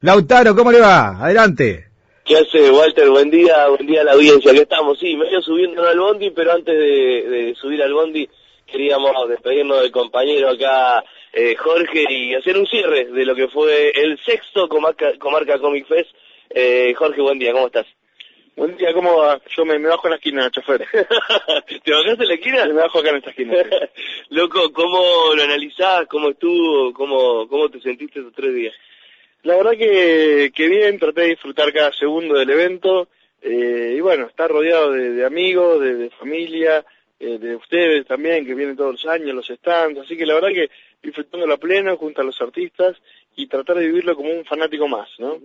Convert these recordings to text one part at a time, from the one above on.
Lautaro, ¿cómo le va? Adelante. ¿Qué hace, Walter? Buen día, buen día a la audiencia. Aquí estamos, sí, medio subiendo al bondi, pero antes de, subir al bondi queríamos despedirnos del compañero acá, eh, Jorge, y hacer un cierre de lo que fue el sexto Comarca, Comarca Comic Fest. Eh, Jorge, buen día, ¿cómo estás? Buen día, ¿cómo va? Yo me, bajo en la esquina, chofer. ¿Te bajaste en la esquina? Me bajo acá en esta esquina. Loco, ¿cómo lo analizás? ¿Cómo estuvo? ¿Cómo, cómo te sentiste esos tres días? La verdad que, que bien, traté de disfrutar cada segundo del evento eh, y bueno, estar rodeado de, amigos, de, familia, eh, de ustedes también que vienen todos los años, los stands, así que la verdad que disfrutándolo a pleno junto a los artistas y tratar de vivirlo como un fanático más, ¿no?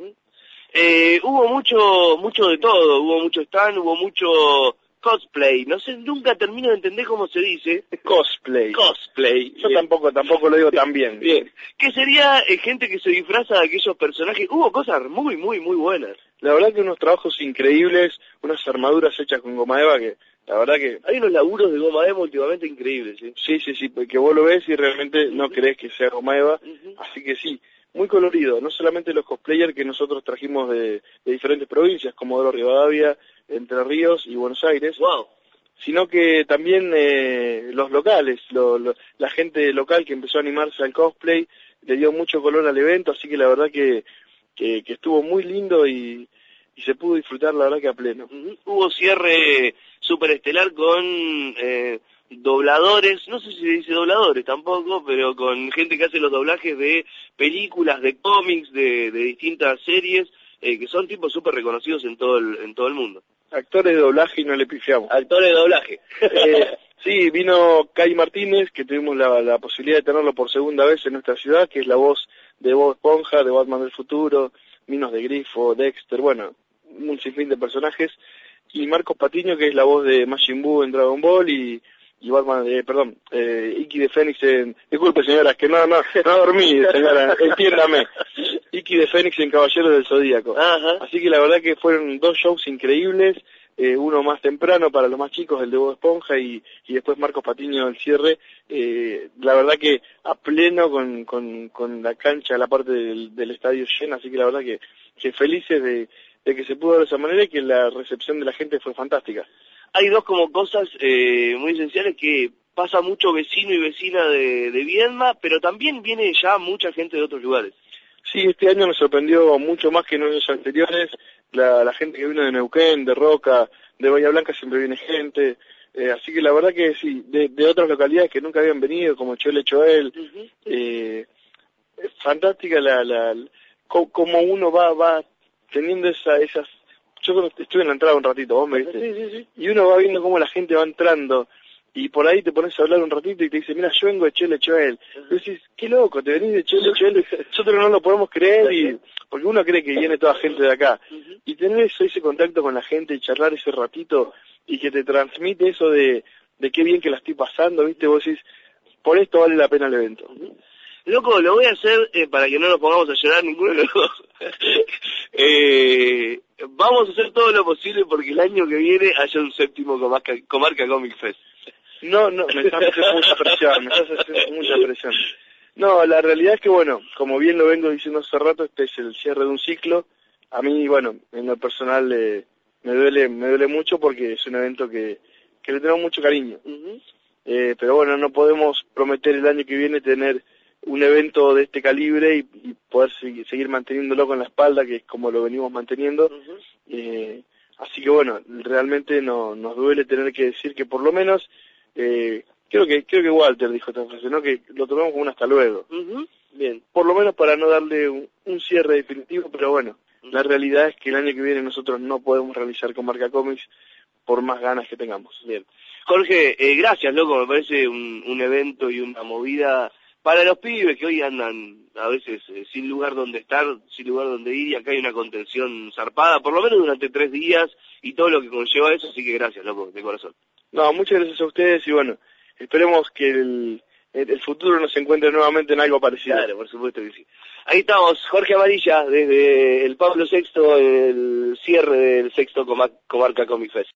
eh, hubo mucho, mucho de todo, hubo mucho stand, hubo mucho cosplay. No sé, nunca termino de entender cómo se dice. Cosplay. Cosplay. Yo tampoco, tampoco lo digo tan bien. Bien. ¿Qué sería eh, gente que se disfraza de aquellos personajes? Hubo cosas muy, muy, muy buenas. La verdad que unos trabajos increíbles, unas armaduras hechas con goma eva que la verdad que... Hay unos laburos de goma eva últimamente increíbles, ¿sí? Sí, sí, sí, que vos lo ves y realmente no crees que sea goma eva, así que sí, muy colorido, no solamente los cosplayers que nosotros trajimos de, de diferentes provincias, como Oro Rivadavia, entre Ríos y Buenos Aires. Wow. Sino que también eh, los locales, la gente local que empezó a animarse al cosplay, le dio mucho color al evento, así que la verdad que, que, estuvo muy lindo y, y, se pudo disfrutar la verdad que a pleno. Hubo cierre superestelar con eh, dobladores, no sé si se dice dobladores tampoco, pero con gente que hace los doblajes de películas, de cómics, de, de distintas series, eh, que son tipos súper reconocidos en todo el, en todo el mundo. Actores de doblaje y no le pifiamos. Actores de doblaje. Eh, sí, vino Kai Martínez, que tuvimos la, posibilidad de tenerlo por segunda vez en nuestra ciudad, que es la voz de Bob Esponja, de Batman del Futuro, Minos de Grifo, Dexter, bueno, un sinfín de personajes. Y Marcos Patiño, que es la voz de Majin Buu en Dragon Ball y y Batman, eh, perdón, eh, Iki de Fénix en... Disculpe señora, que no, no, no dormí, señora, entiéndame. Iki de Fénix en Caballeros del Zodíaco. Así que la verdad que fueron dos shows increíbles, eh, uno más temprano para los más chicos, el de Bob Esponja, y, y después Marcos Patiño el cierre. Eh, la verdad que a pleno con, con, con la cancha, la parte del, del estadio llena, así que la verdad que, que felices de, de que se pudo de esa manera y que la recepción de la gente fue fantástica hay dos como cosas eh, muy esenciales que pasa mucho vecino y vecina de, de Viedma, pero también viene ya mucha gente de otros lugares. Sí, este año nos sorprendió mucho más que en años anteriores. La, gente que vino de Neuquén, de Roca, de Bahía Blanca siempre viene gente. Eh, así que la verdad que sí, de, otras localidades que nunca habían venido, como Chole Choel, eh, es fantástica la, la, como uno va, va teniendo esa, esas yo estuve en la entrada un ratito, vos me viste. Sí, sí, sí. Y uno va viendo cómo la gente va entrando y por ahí te pones a hablar un ratito y te dice, mira, yo vengo de Chile Choel. Y decís, qué loco, te venís de Chile Choel. Nosotros no lo podemos creer y porque uno cree que viene toda gente de acá. Y tener eso, ese contacto con la gente y charlar ese ratito y que te transmite eso de, de qué bien que la estoy pasando, viste, vos decís, por esto vale la pena el evento. Loco, lo voy a hacer eh, para que no nos pongamos a llorar ninguno de los dos. eh, vamos a hacer todo lo posible porque el año que viene haya un séptimo comarca, comarca Comic Fest. No, no, me estás haciendo mucha presión, me estás haciendo mucha presión. No, la realidad es que, bueno, como bien lo vengo diciendo hace rato, este es el cierre de un ciclo. A mí, bueno, en lo personal eh, me duele me duele mucho porque es un evento que, que le tengo mucho cariño. eh, pero bueno, no podemos prometer el año que viene tener un evento de este calibre y, poder seguir, manteniéndolo con la espalda, que es como lo venimos manteniendo. eh, así que bueno, realmente no, nos duele tener que decir que por lo menos, eh, creo que creo que Walter dijo esta frase, ¿no? que lo tomamos como un hasta luego. Bien. Por lo menos para no darle un, cierre definitivo, pero bueno, la realidad es que el año que viene nosotros no podemos realizar con Marca Comics por más ganas que tengamos. Bien. Jorge, eh, gracias, loco, me parece un, un evento y una movida para los pibes que hoy andan a veces eh, sin lugar donde estar, sin lugar donde ir, y acá hay una contención zarpada, por lo menos durante tres días, y todo lo que conlleva eso, así que gracias, loco, de corazón. No, muchas gracias a ustedes, y bueno, esperemos que el, el, futuro nos encuentre nuevamente en algo parecido. Claro, por supuesto que sí. Ahí estamos, Jorge Amarilla, desde el Pablo VI, el cierre del sexto Comarca Comic Fest.